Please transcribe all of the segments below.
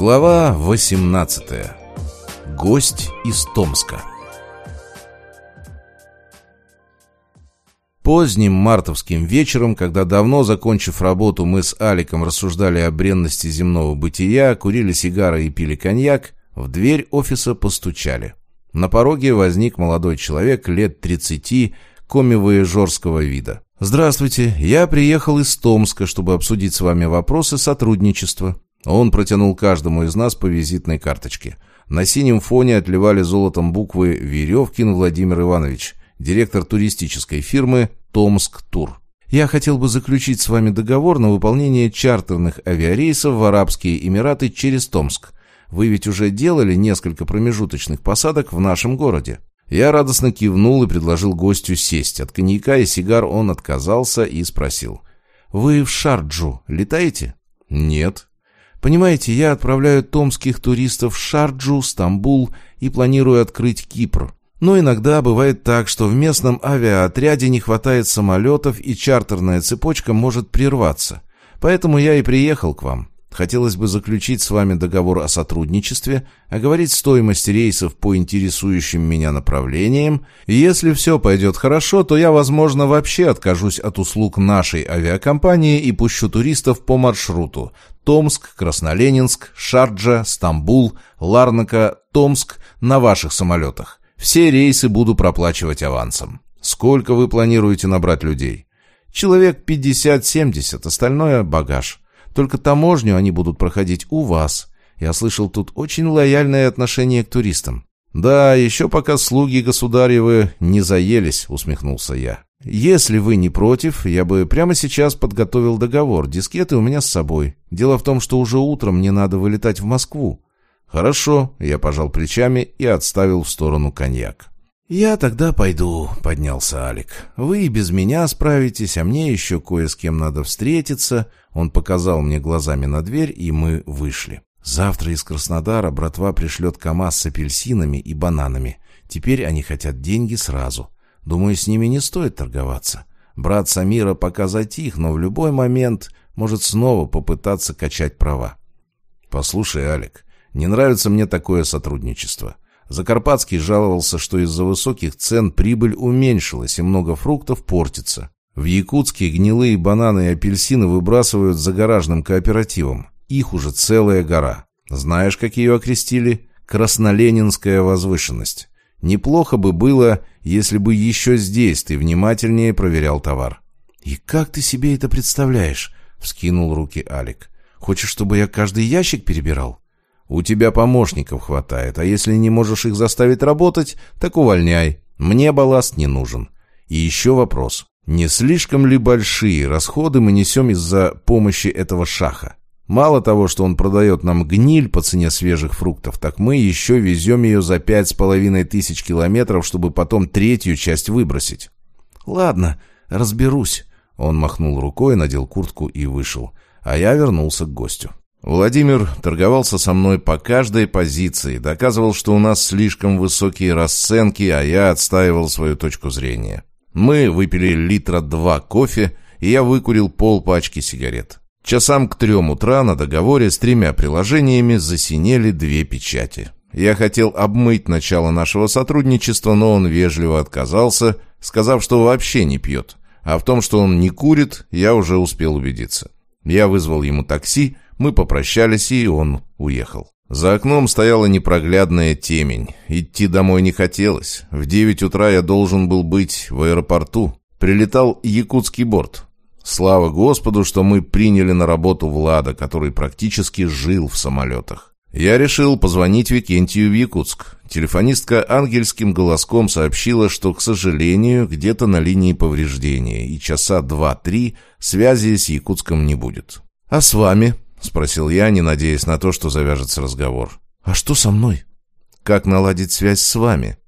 Глава 18. Гость из Томска. Поздним мартовским вечером, когда давно закончив работу, мы с Аликом рассуждали о бренности земного бытия, курили сигары и пили коньяк, в дверь офиса постучали. На пороге возник молодой человек лет 30, коми-воежорского вида. «Здравствуйте, я приехал из Томска, чтобы обсудить с вами вопросы сотрудничества. Он протянул каждому из нас по визитной карточке. На синем фоне отливали золотом буквы «Веревкин Владимир Иванович», директор туристической фирмы «Томск Тур». Я хотел бы заключить с вами договор на выполнение чартерных авиарейсов в Арабские Эмираты через Томск. Вы ведь уже делали несколько промежуточных посадок в нашем городе. Я радостно кивнул и предложил гостю сесть. От коньяка и сигар он отказался и спросил. «Вы в Шарджу летаете?» «Нет», Понимаете, я отправляю томских туристов в Шарджу, Стамбул и планирую открыть Кипр. Но иногда бывает так, что в местном авиаотряде не хватает самолетов и чартерная цепочка может прерваться. Поэтому я и приехал к вам. Хотелось бы заключить с вами договор о сотрудничестве, оговорить стоимость рейсов по интересующим меня направлениям. И если все пойдет хорошо, то я, возможно, вообще откажусь от услуг нашей авиакомпании и пущу туристов по маршруту Томск, Красноленинск, Шарджа, Стамбул, Ларнака, Томск на ваших самолетах. Все рейсы буду проплачивать авансом. Сколько вы планируете набрать людей? Человек 50-70, остальное – багаж. Только таможню они будут проходить у вас. Я слышал, тут очень лояльное отношение к туристам». «Да, еще пока слуги государевы не заелись», — усмехнулся я. «Если вы не против, я бы прямо сейчас подготовил договор. Дискеты у меня с собой. Дело в том, что уже утром мне надо вылетать в Москву». «Хорошо», — я пожал плечами и отставил в сторону коньяк. «Я тогда пойду», — поднялся Алик. «Вы и без меня справитесь, а мне еще кое с кем надо встретиться». Он показал мне глазами на дверь, и мы вышли. «Завтра из Краснодара братва пришлет КамАЗ с апельсинами и бананами. Теперь они хотят деньги сразу. Думаю, с ними не стоит торговаться. Брат Самира пока затих, но в любой момент может снова попытаться качать права». «Послушай, Алик, не нравится мне такое сотрудничество». Закарпатский жаловался, что из-за высоких цен прибыль уменьшилась и много фруктов портится. В Якутске гнилые бананы и апельсины выбрасывают за гаражным кооперативом. Их уже целая гора. Знаешь, как ее окрестили? Красноленинская возвышенность. Неплохо бы было, если бы еще здесь ты внимательнее проверял товар. «И как ты себе это представляешь?» — вскинул руки Алик. «Хочешь, чтобы я каждый ящик перебирал?» У тебя помощников хватает, а если не можешь их заставить работать, так увольняй. Мне балласт не нужен. И еще вопрос. Не слишком ли большие расходы мы несем из-за помощи этого шаха? Мало того, что он продает нам гниль по цене свежих фруктов, так мы еще везем ее за пять с половиной тысяч километров, чтобы потом третью часть выбросить. Ладно, разберусь. Он махнул рукой, надел куртку и вышел. А я вернулся к гостю. Владимир торговался со мной по каждой позиции, доказывал, что у нас слишком высокие расценки, а я отстаивал свою точку зрения. Мы выпили литра два кофе, и я выкурил пол пачки сигарет. Часам к трем утра на договоре с тремя приложениями засинели две печати. Я хотел обмыть начало нашего сотрудничества, но он вежливо отказался, сказав, что вообще не пьет. А в том, что он не курит, я уже успел убедиться. Я вызвал ему такси, мы попрощались, и он уехал. За окном стояла непроглядная темень. Идти домой не хотелось. В девять утра я должен был быть в аэропорту. Прилетал якутский борт. Слава Господу, что мы приняли на работу Влада, который практически жил в самолетах. Я решил позвонить Викентию в Якутск. Телефонистка ангельским голоском сообщила, что, к сожалению, где-то на линии повреждения, и часа два-три связи с Якутском не будет. «А с вами?» — спросил я, не надеясь на то, что завяжется разговор. «А что со мной?» «Как наладить связь с вами?»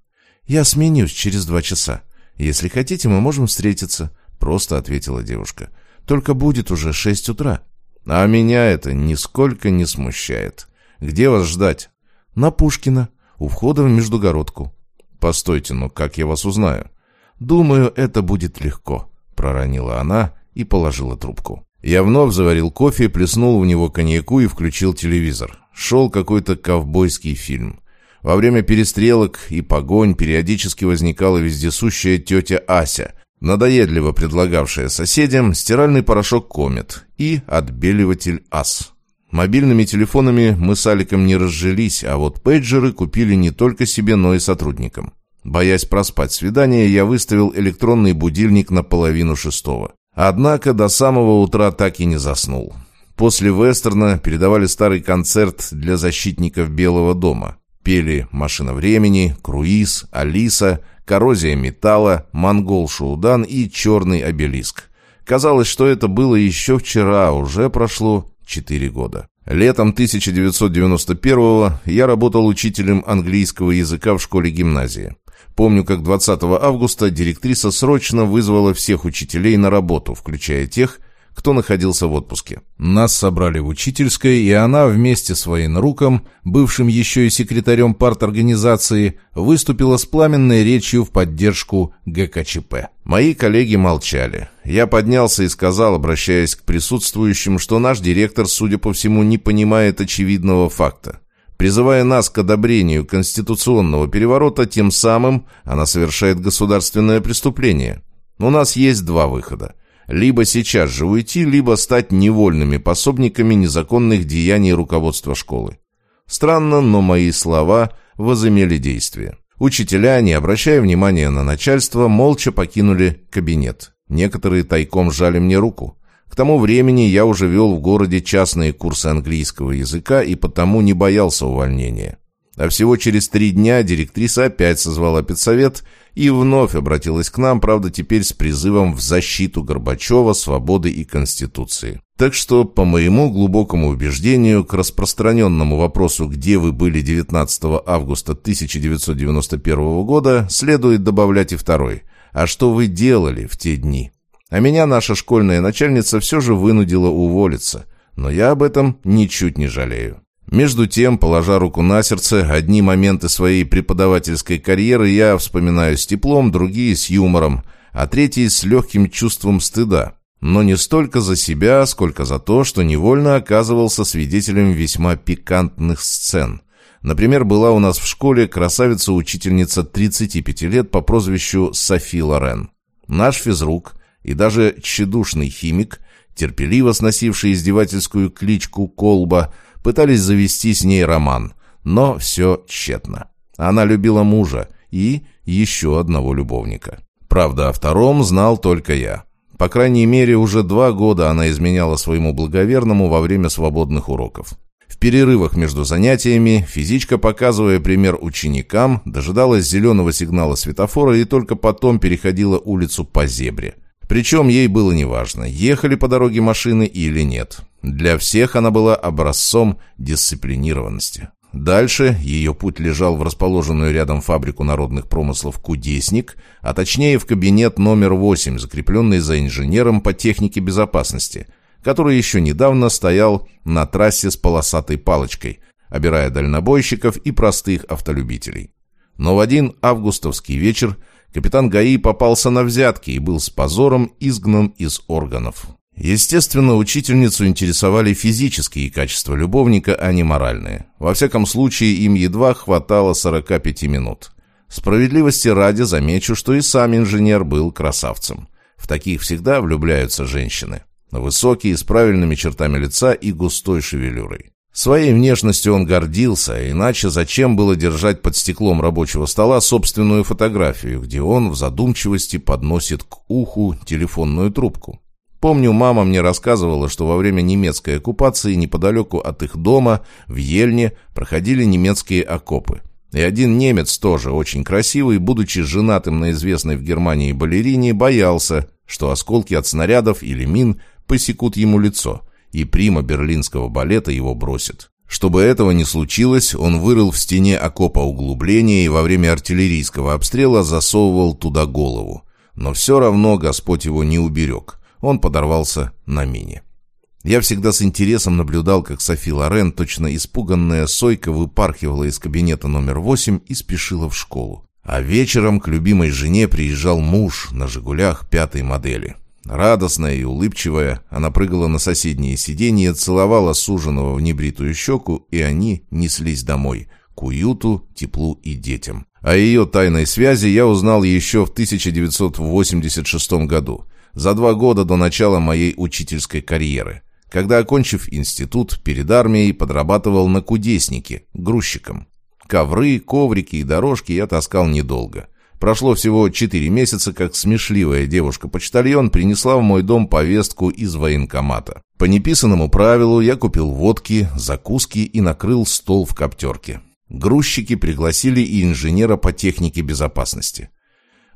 «Я сменюсь через два часа. Если хотите, мы можем встретиться», — просто ответила девушка. «Только будет уже шесть утра». «А меня это нисколько не смущает. Где вас ждать?» «На Пушкина, у входа в Междугородку». «Постойте, ну как я вас узнаю?» «Думаю, это будет легко», — проронила она и положила трубку. Я вновь заварил кофе, плеснул в него коньяку и включил телевизор. Шел какой-то ковбойский фильм. Во время перестрелок и погонь периодически возникала вездесущая тетя Ася, надоедливо предлагавшая соседям стиральный порошок «Комет» и отбеливатель «Ас». Мобильными телефонами мы с Аликом не разжились, а вот пейджеры купили не только себе, но и сотрудникам. Боясь проспать свидание, я выставил электронный будильник на половину шестого. Однако до самого утра так и не заснул. После вестерна передавали старый концерт для защитников Белого дома. Пели «Машина времени», «Круиз», «Алиса», «Коррозия металла», «Монгол Шуудан» и «Черный обелиск». Казалось, что это было еще вчера, уже прошло четыре года. Летом 1991-го я работал учителем английского языка в школе-гимназии. Помню, как 20 августа директриса срочно вызвала всех учителей на работу, включая тех, кто находился в отпуске. Нас собрали в учительской, и она вместе с военруком, бывшим еще и секретарем парторганизации, выступила с пламенной речью в поддержку ГКЧП. Мои коллеги молчали. Я поднялся и сказал, обращаясь к присутствующим, что наш директор, судя по всему, не понимает очевидного факта. Призывая нас к одобрению конституционного переворота, тем самым она совершает государственное преступление. У нас есть два выхода. Либо сейчас же уйти, либо стать невольными пособниками незаконных деяний руководства школы. Странно, но мои слова возымели действие. Учителя, не обращая внимания на начальство, молча покинули кабинет. Некоторые тайком сжали мне руку. К тому времени я уже вел в городе частные курсы английского языка и потому не боялся увольнения. А всего через три дня директриса опять созвала педсовет и вновь обратилась к нам, правда, теперь с призывом в защиту Горбачева, свободы и Конституции. Так что, по моему глубокому убеждению, к распространенному вопросу «Где вы были 19 августа 1991 года?» следует добавлять и второй «А что вы делали в те дни?» А меня наша школьная начальница все же вынудила уволиться, но я об этом ничуть не жалею. Между тем, положа руку на сердце, одни моменты своей преподавательской карьеры я вспоминаю с теплом, другие с юмором, а третьи с легким чувством стыда. Но не столько за себя, сколько за то, что невольно оказывался свидетелем весьма пикантных сцен. Например, была у нас в школе красавица-учительница 35 лет по прозвищу Софи Лорен. Наш физрук – и даже тщедушный химик, терпеливо сносивший издевательскую кличку «Колба», пытались завести с ней роман, но все тщетно. Она любила мужа и еще одного любовника. Правда, о втором знал только я. По крайней мере, уже два года она изменяла своему благоверному во время свободных уроков. В перерывах между занятиями физичка, показывая пример ученикам, дожидалась зеленого сигнала светофора и только потом переходила улицу по зебре. Причем ей было неважно, ехали по дороге машины или нет. Для всех она была образцом дисциплинированности. Дальше ее путь лежал в расположенную рядом фабрику народных промыслов «Кудесник», а точнее в кабинет номер 8, закрепленный за инженером по технике безопасности, который еще недавно стоял на трассе с полосатой палочкой, обирая дальнобойщиков и простых автолюбителей. Но в один августовский вечер Капитан ГАИ попался на взятки и был с позором изгнан из органов. Естественно, учительницу интересовали физические качества любовника, а не моральные. Во всяком случае, им едва хватало 45 минут. Справедливости ради замечу, что и сам инженер был красавцем. В таких всегда влюбляются женщины. Высокие, с правильными чертами лица и густой шевелюрой. Своей внешностью он гордился, иначе зачем было держать под стеклом рабочего стола собственную фотографию, где он в задумчивости подносит к уху телефонную трубку. Помню, мама мне рассказывала, что во время немецкой оккупации неподалеку от их дома, в Ельне, проходили немецкие окопы. И один немец, тоже очень красивый, будучи женатым на известной в Германии балерине, боялся, что осколки от снарядов или мин посекут ему лицо – и прима берлинского балета его бросит. Чтобы этого не случилось, он вырыл в стене окопа углубление и во время артиллерийского обстрела засовывал туда голову. Но все равно Господь его не уберег. Он подорвался на мине. Я всегда с интересом наблюдал, как Софи Лорен, точно испуганная сойка, выпархивала из кабинета номер восемь и спешила в школу. А вечером к любимой жене приезжал муж на «Жигулях» пятой модели. Радостная и улыбчивая, она прыгала на соседнее сиденье, целовала суженого в небритую щеку, и они неслись домой, к уюту, теплу и детям. О ее тайной связи я узнал еще в 1986 году, за два года до начала моей учительской карьеры, когда, окончив институт, перед армией подрабатывал на кудеснике, грузчиком. Ковры, коврики и дорожки я таскал недолго. Прошло всего четыре месяца, как смешливая девушка-почтальон принесла в мой дом повестку из военкомата. По неписанному правилу я купил водки, закуски и накрыл стол в коптерке. Грузчики пригласили и инженера по технике безопасности.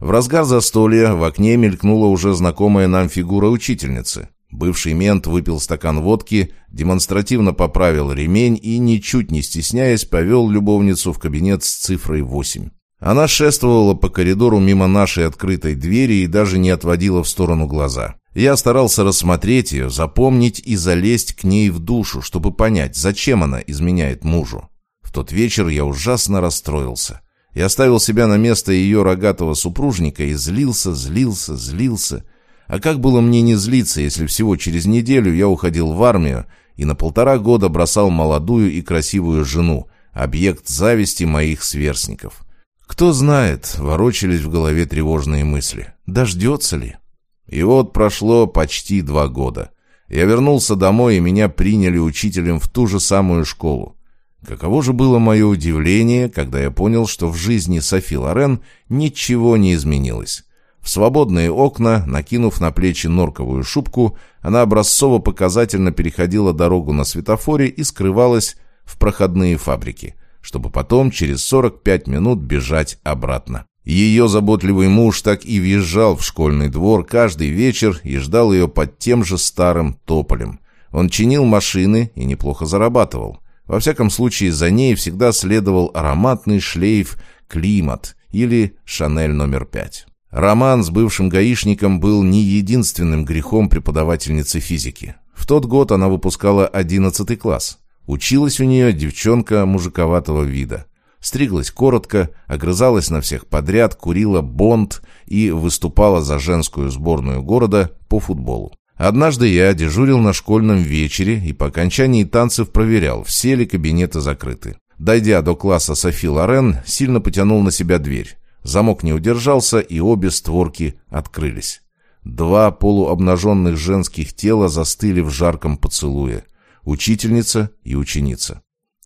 В разгар застолья в окне мелькнула уже знакомая нам фигура учительницы. Бывший мент выпил стакан водки, демонстративно поправил ремень и, ничуть не стесняясь, повел любовницу в кабинет с цифрой 8. Она шествовала по коридору мимо нашей открытой двери и даже не отводила в сторону глаза. Я старался рассмотреть ее, запомнить и залезть к ней в душу, чтобы понять, зачем она изменяет мужу. В тот вечер я ужасно расстроился. Я оставил себя на место ее рогатого супружника и злился, злился, злился. А как было мне не злиться, если всего через неделю я уходил в армию и на полтора года бросал молодую и красивую жену, объект зависти моих сверстников? Кто знает, ворочались в голове тревожные мысли. Дождется ли? И вот прошло почти два года. Я вернулся домой, и меня приняли учителем в ту же самую школу. Каково же было мое удивление, когда я понял, что в жизни Софи Лорен ничего не изменилось. В свободные окна, накинув на плечи норковую шубку, она образцово-показательно переходила дорогу на светофоре и скрывалась в проходные фабрики – чтобы потом через 45 минут бежать обратно. Ее заботливый муж так и въезжал в школьный двор каждый вечер и ждал ее под тем же старым тополем. Он чинил машины и неплохо зарабатывал. Во всяком случае, за ней всегда следовал ароматный шлейф «Климат» или «Шанель номер пять». Роман с бывшим гаишником был не единственным грехом преподавательницы физики. В тот год она выпускала 11 класс. Училась у нее девчонка мужиковатого вида. Стриглась коротко, огрызалась на всех подряд, курила бонд и выступала за женскую сборную города по футболу. Однажды я дежурил на школьном вечере и по окончании танцев проверял, все ли кабинеты закрыты. Дойдя до класса Софи Лорен, сильно потянул на себя дверь. Замок не удержался, и обе створки открылись. Два полуобнаженных женских тела застыли в жарком поцелуе учительница и ученица.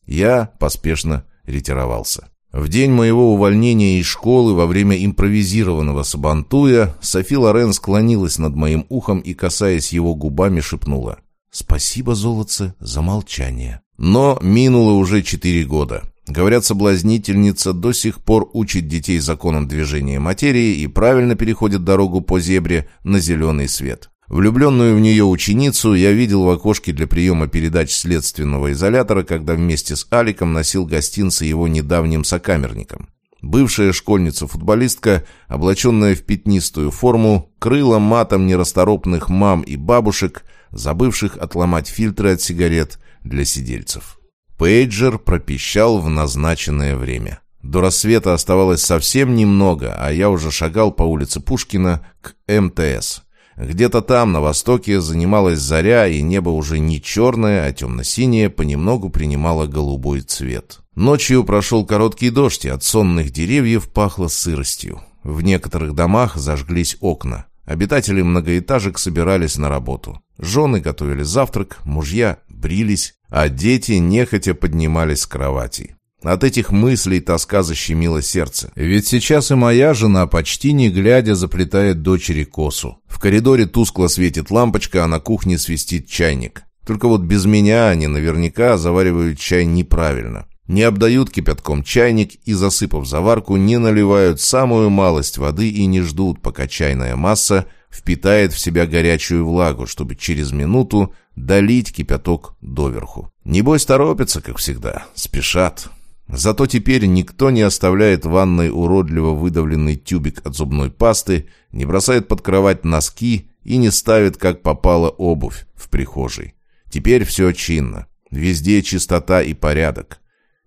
Я поспешно ретировался. В день моего увольнения из школы во время импровизированного сабантуя Софи Лорен склонилась над моим ухом и, касаясь его губами, шепнула «Спасибо, золотце, за молчание». Но минуло уже четыре года. Говорят, соблазнительница до сих пор учит детей законам движения материи и правильно переходит дорогу по зебре на зеленый свет. Влюбленную в нее ученицу я видел в окошке для приема передач следственного изолятора, когда вместе с Аликом носил гостинцы его недавним сокамерником. Бывшая школьница-футболистка, облаченная в пятнистую форму, крыла матом нерасторопных мам и бабушек, забывших отломать фильтры от сигарет для сидельцев. Пейджер пропищал в назначенное время. До рассвета оставалось совсем немного, а я уже шагал по улице Пушкина к МТС. Где-то там, на востоке, занималась заря, и небо уже не черное, а темно-синее понемногу принимало голубой цвет. Ночью прошел короткий дождь, и от сонных деревьев пахло сыростью. В некоторых домах зажглись окна. Обитатели многоэтажек собирались на работу. Жены готовили завтрак, мужья брились, а дети нехотя поднимались с кроватей. От этих мыслей тоска защемила сердце. Ведь сейчас и моя жена, почти не глядя, заплетает дочери косу. В коридоре тускло светит лампочка, а на кухне свистит чайник. Только вот без меня они наверняка заваривают чай неправильно. Не обдают кипятком чайник и, засыпав заварку, не наливают самую малость воды и не ждут, пока чайная масса впитает в себя горячую влагу, чтобы через минуту долить кипяток доверху. Небось торопятся, как всегда, спешат. Зато теперь никто не оставляет в ванной уродливо выдавленный тюбик от зубной пасты, не бросает под кровать носки и не ставит, как попало, обувь в прихожей. Теперь все чинно. Везде чистота и порядок.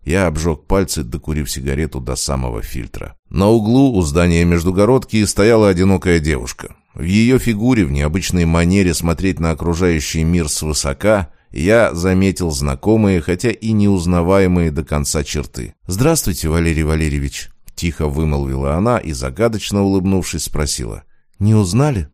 Я обжег пальцы, докурив сигарету до самого фильтра. На углу у здания Междугородки стояла одинокая девушка. В ее фигуре, в необычной манере смотреть на окружающий мир свысока, я заметил знакомые, хотя и неузнаваемые до конца черты. «Здравствуйте, Валерий Валерьевич», — тихо вымолвила она и, загадочно улыбнувшись, спросила. «Не узнали?»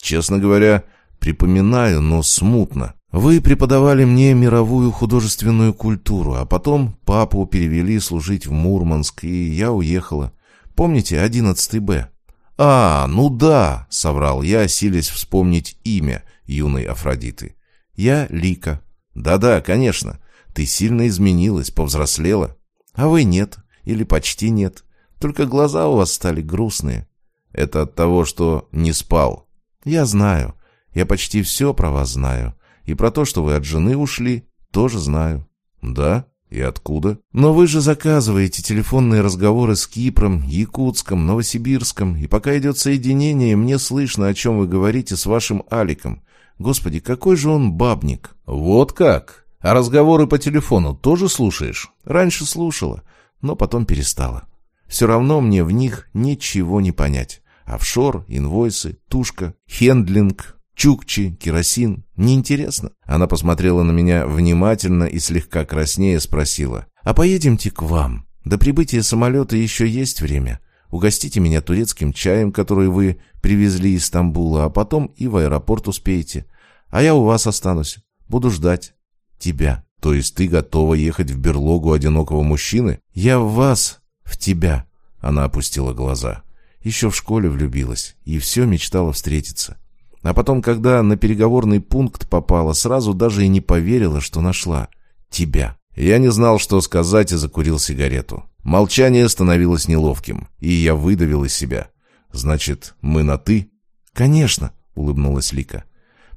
«Честно говоря, припоминаю, но смутно. Вы преподавали мне мировую художественную культуру, а потом папу перевели служить в Мурманск, и я уехала. Помните, одиннадцатый Б?» «А, ну да», — соврал я, силясь вспомнить имя юной Афродиты. «Я Лика». «Да-да, конечно. Ты сильно изменилась, повзрослела. А вы нет, или почти нет. Только глаза у вас стали грустные. Это от того, что не спал». «Я знаю. Я почти все про вас знаю. И про то, что вы от жены ушли, тоже знаю». «Да? «И откуда?» «Но вы же заказываете телефонные разговоры с Кипром, Якутском, Новосибирском, и пока идет соединение, мне слышно, о чем вы говорите с вашим Аликом. Господи, какой же он бабник!» «Вот как? А разговоры по телефону тоже слушаешь?» «Раньше слушала, но потом перестала. Все равно мне в них ничего не понять. Офшор, инвойсы, тушка, хендлинг, Чукчи, керосин. Неинтересно. Она посмотрела на меня внимательно и слегка краснея спросила. «А поедемте к вам. До прибытия самолета еще есть время. Угостите меня турецким чаем, который вы привезли из Стамбула, а потом и в аэропорт успеете. А я у вас останусь. Буду ждать. Тебя. То есть ты готова ехать в берлогу одинокого мужчины? Я в вас, в тебя. Она опустила глаза. Еще в школе влюбилась и все мечтала встретиться. А потом, когда на переговорный пункт попала, сразу даже и не поверила, что нашла. Тебя. Я не знал, что сказать, и закурил сигарету. Молчание становилось неловким, и я выдавил из себя. «Значит, мы на «ты»?» «Конечно», — улыбнулась Лика.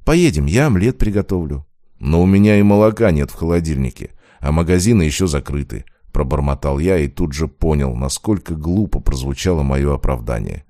«Поедем, я омлет приготовлю». «Но у меня и молока нет в холодильнике, а магазины еще закрыты», — пробормотал я и тут же понял, насколько глупо прозвучало мое оправдание.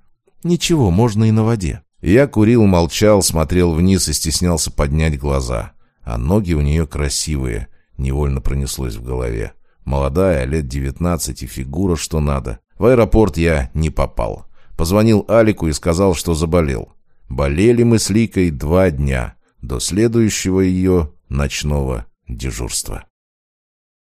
«Ничего, можно и на воде». Я курил, молчал, смотрел вниз и стеснялся поднять глаза. А ноги у нее красивые, невольно пронеслось в голове. Молодая, лет девятнадцать, и фигура что надо. В аэропорт я не попал. Позвонил Алику и сказал, что заболел. Болели мы с Ликой два дня, до следующего ее ночного дежурства.